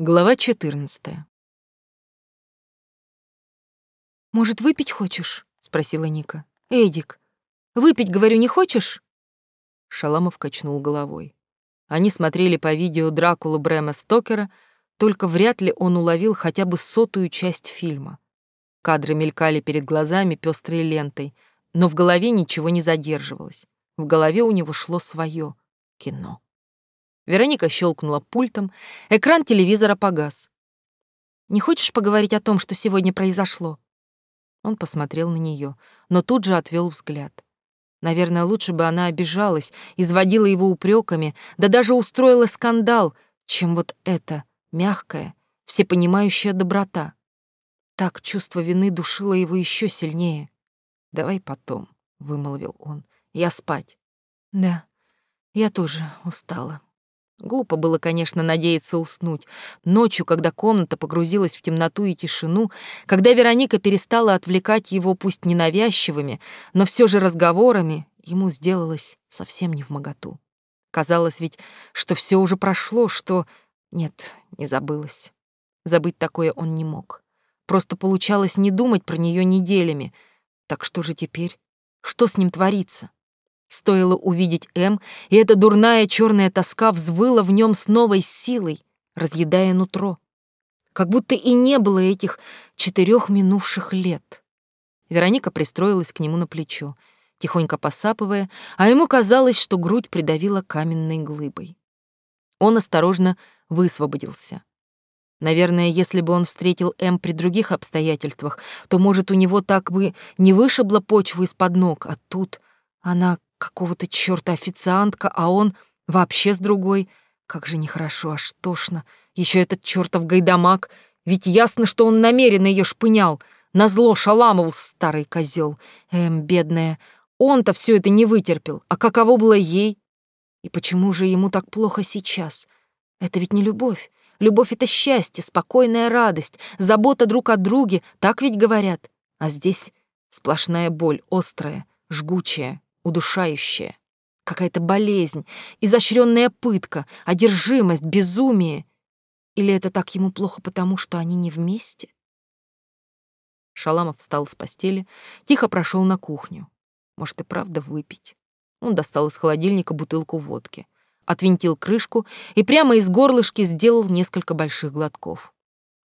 Глава 14. «Может, выпить хочешь?» — спросила Ника. «Эдик, выпить, говорю, не хочешь?» Шаламов качнул головой. Они смотрели по видео Дракулу Брэма Стокера, только вряд ли он уловил хотя бы сотую часть фильма. Кадры мелькали перед глазами пестрой лентой, но в голове ничего не задерживалось. В голове у него шло свое кино. Вероника щелкнула пультом, экран телевизора погас. «Не хочешь поговорить о том, что сегодня произошло?» Он посмотрел на нее, но тут же отвел взгляд. Наверное, лучше бы она обижалась, изводила его упреками, да даже устроила скандал, чем вот это мягкая, всепонимающая доброта. Так чувство вины душило его еще сильнее. «Давай потом», — вымолвил он, — «я спать». «Да, я тоже устала». Глупо было, конечно, надеяться уснуть. Ночью, когда комната погрузилась в темноту и тишину, когда Вероника перестала отвлекать его пусть ненавязчивыми, но все же разговорами, ему сделалось совсем не в моготу. Казалось ведь, что все уже прошло, что... Нет, не забылось. Забыть такое он не мог. Просто получалось не думать про нее неделями. Так что же теперь? Что с ним творится? Стоило увидеть М, и эта дурная черная тоска взвыла в нем с новой силой, разъедая нутро. Как будто и не было этих четырех минувших лет. Вероника пристроилась к нему на плечо, тихонько посапывая, а ему казалось, что грудь придавила каменной глыбой. Он осторожно высвободился. Наверное, если бы он встретил М при других обстоятельствах, то, может, у него так бы не вышибло почву из-под ног, а тут она какого-то чёрта официантка, а он вообще с другой. Как же нехорошо, аж тошно. Еще этот чёртов гайдамак, ведь ясно, что он намеренно ее шпынял. Назло Шаламову, старый козел. Эм, бедная, он-то все это не вытерпел. А каково было ей? И почему же ему так плохо сейчас? Это ведь не любовь. Любовь — это счастье, спокойная радость, забота друг о друге, так ведь говорят. А здесь сплошная боль, острая, жгучая, удушающая. Какая-то болезнь, изощренная пытка, одержимость, безумие. Или это так ему плохо потому, что они не вместе? Шаламов встал с постели, тихо прошел на кухню. Может и правда выпить. Он достал из холодильника бутылку водки, отвинтил крышку и прямо из горлышки сделал несколько больших глотков.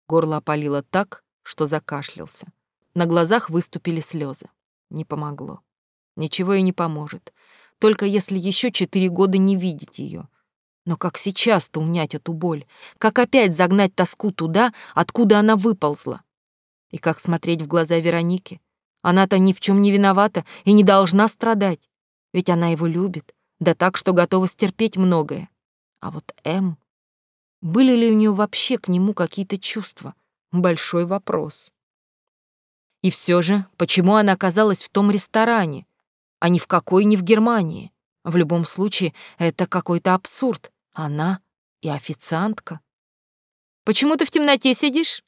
Горло опалило так, что закашлялся. На глазах выступили слезы. Не помогло. Ничего и не поможет. Только если еще четыре года не видеть ее. Но как сейчас-то унять эту боль? Как опять загнать тоску туда, откуда она выползла? И как смотреть в глаза Вероники? Она-то ни в чем не виновата и не должна страдать. Ведь она его любит, да так, что готова стерпеть многое. А вот М... Были ли у нее вообще к нему какие-то чувства? Большой вопрос. И все же, почему она оказалась в том ресторане? А ни в какой не в Германии. В любом случае, это какой-то абсурд. Она и официантка. «Почему ты в темноте сидишь?»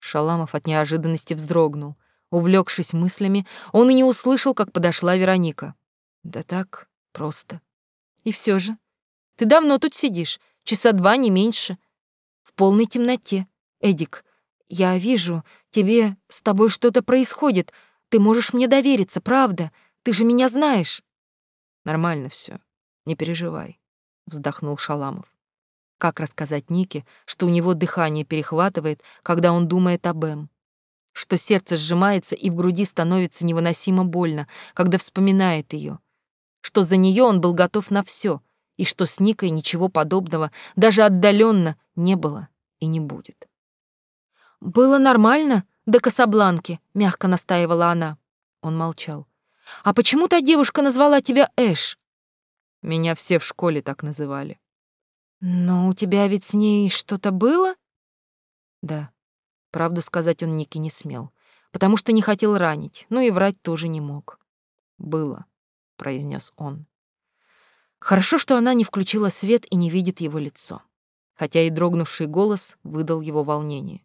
Шаламов от неожиданности вздрогнул. Увлекшись мыслями, он и не услышал, как подошла Вероника. «Да так, просто. И все же. Ты давно тут сидишь, часа два, не меньше. В полной темноте. Эдик, я вижу, тебе с тобой что-то происходит. Ты можешь мне довериться, правда? Ты же меня знаешь. Нормально все. Не переживай, вздохнул Шаламов. Как рассказать Нике, что у него дыхание перехватывает, когда он думает об Эм? Что сердце сжимается и в груди становится невыносимо больно, когда вспоминает ее? Что за нее он был готов на все, и что с Никой ничего подобного даже отдаленно не было и не будет. «Было нормально до Касабланки», — мягко настаивала она. Он молчал. А почему та девушка назвала тебя Эш? Меня все в школе так называли. Но у тебя ведь с ней что-то было? Да. Правду сказать он Нике не смел, потому что не хотел ранить, но и врать тоже не мог. Было, произнес он. Хорошо, что она не включила свет и не видит его лицо, хотя и дрогнувший голос выдал его волнение.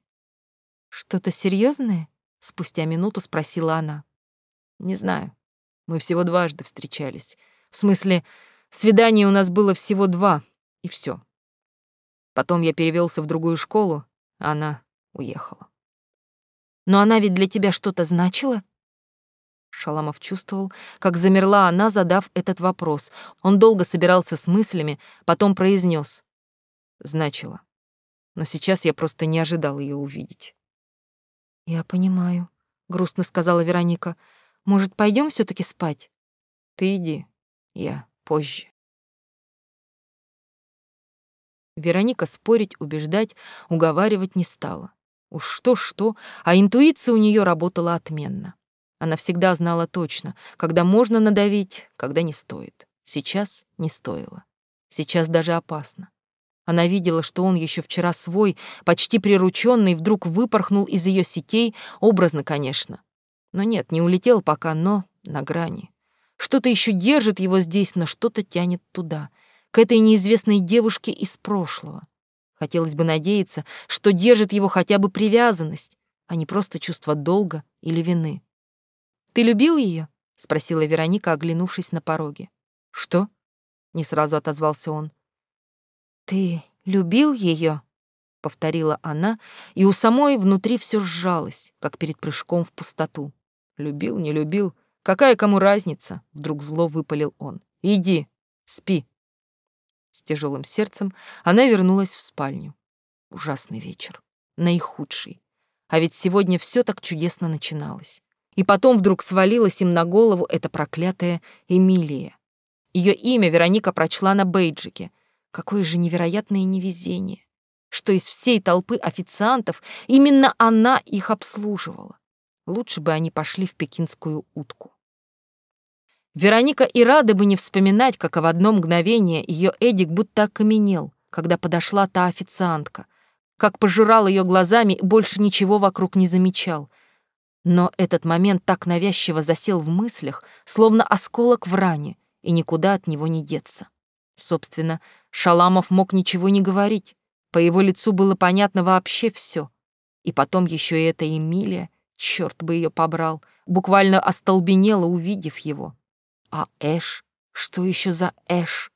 Что-то серьезное? спустя минуту спросила она. Не знаю. Мы всего дважды встречались. В смысле, свиданий у нас было всего два, и все. Потом я перевелся в другую школу, а она уехала. Но она ведь для тебя что-то значила? Шаламов чувствовал, как замерла она, задав этот вопрос. Он долго собирался с мыслями, потом произнес: "Значила. Но сейчас я просто не ожидал ее увидеть". "Я понимаю", грустно сказала Вероника. "Может, пойдем все таки спать?" "Ты иди, я позже". Вероника спорить, убеждать, уговаривать не стала. Уж что-что, а интуиция у нее работала отменно. Она всегда знала точно, когда можно надавить, когда не стоит. Сейчас не стоило. Сейчас даже опасно. Она видела, что он еще вчера свой, почти прирученный, вдруг выпорхнул из ее сетей, образно, конечно. Но нет, не улетел пока, но на грани. Что-то еще держит его здесь, но что-то тянет туда, к этой неизвестной девушке из прошлого. Хотелось бы надеяться, что держит его хотя бы привязанность, а не просто чувство долга или вины. Ты любил ее? спросила Вероника, оглянувшись на пороге. Что? не сразу отозвался он. Ты любил ее? повторила она, и у самой внутри все сжалось, как перед прыжком в пустоту. Любил, не любил, какая кому разница? вдруг зло выпалил он. Иди, спи. С тяжелым сердцем она вернулась в спальню. Ужасный вечер, наихудший. А ведь сегодня все так чудесно начиналось. И потом вдруг свалилась им на голову эта проклятая Эмилия. Ее имя Вероника прочла на бейджике. Какое же невероятное невезение, что из всей толпы официантов именно она их обслуживала. Лучше бы они пошли в пекинскую утку. Вероника и рада бы не вспоминать, как в одно мгновение ее Эдик будто окаменел, когда подошла та официантка, как пожирал ее глазами и больше ничего вокруг не замечал, но этот момент так навязчиво засел в мыслях, словно осколок в ране, и никуда от него не деться. Собственно, Шаламов мог ничего не говорить. По его лицу было понятно вообще все. И потом еще и эта Эмилия, черт бы ее побрал, буквально остолбенела, увидев его. А Эш? Что еще за Эш?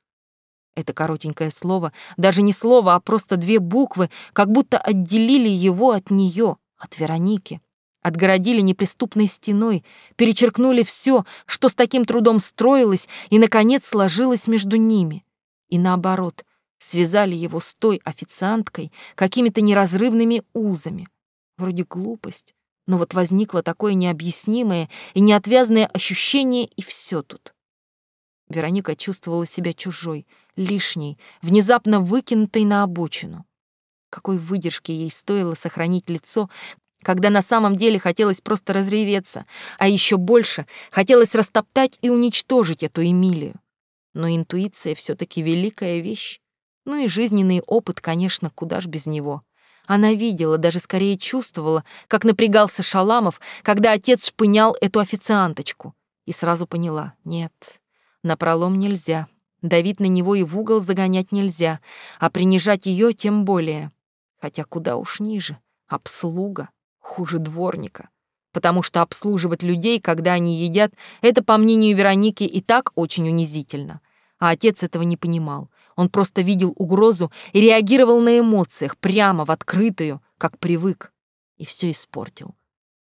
Это коротенькое слово, даже не слово, а просто две буквы, как будто отделили его от нее, от Вероники отгородили неприступной стеной, перечеркнули все, что с таким трудом строилось и, наконец, сложилось между ними. И наоборот, связали его с той официанткой какими-то неразрывными узами. Вроде глупость, но вот возникло такое необъяснимое и неотвязное ощущение, и все тут. Вероника чувствовала себя чужой, лишней, внезапно выкинутой на обочину. Какой выдержки ей стоило сохранить лицо, когда на самом деле хотелось просто разреветься, а еще больше хотелось растоптать и уничтожить эту Эмилию. Но интуиция все таки великая вещь. Ну и жизненный опыт, конечно, куда ж без него. Она видела, даже скорее чувствовала, как напрягался Шаламов, когда отец шпынял эту официанточку. И сразу поняла — нет, напролом нельзя. Давить на него и в угол загонять нельзя, а принижать ее тем более. Хотя куда уж ниже. Обслуга хуже дворника. Потому что обслуживать людей, когда они едят, это, по мнению Вероники, и так очень унизительно. А отец этого не понимал. Он просто видел угрозу и реагировал на эмоциях, прямо в открытую, как привык. И все испортил.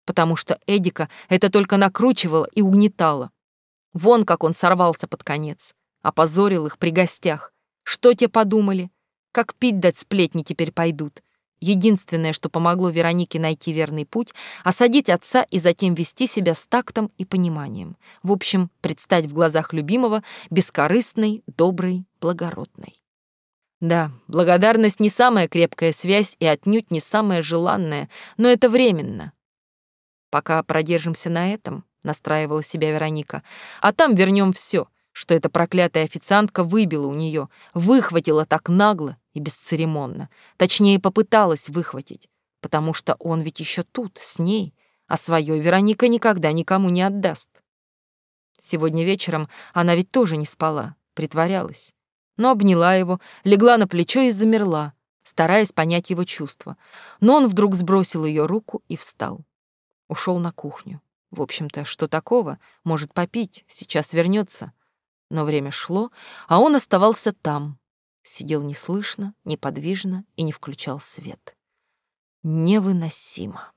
Потому что Эдика это только накручивало и угнетало. Вон как он сорвался под конец. Опозорил их при гостях. Что те подумали? Как пить дать сплетни теперь пойдут? Единственное, что помогло Веронике найти верный путь, осадить отца и затем вести себя с тактом и пониманием. В общем, предстать в глазах любимого бескорыстной, доброй, благородной. Да, благодарность не самая крепкая связь и отнюдь не самая желанная, но это временно. Пока продержимся на этом, настраивала себя Вероника, а там вернем все, что эта проклятая официантка выбила у нее, выхватила так нагло и бесцеремонно. Точнее, попыталась выхватить, потому что он ведь еще тут, с ней, а свое Вероника никогда никому не отдаст. Сегодня вечером она ведь тоже не спала, притворялась, но обняла его, легла на плечо и замерла, стараясь понять его чувства. Но он вдруг сбросил ее руку и встал. Ушел на кухню. В общем-то, что такого? Может попить, сейчас вернется. Но время шло, а он оставался там, сидел неслышно, неподвижно и не включал свет. Невыносимо.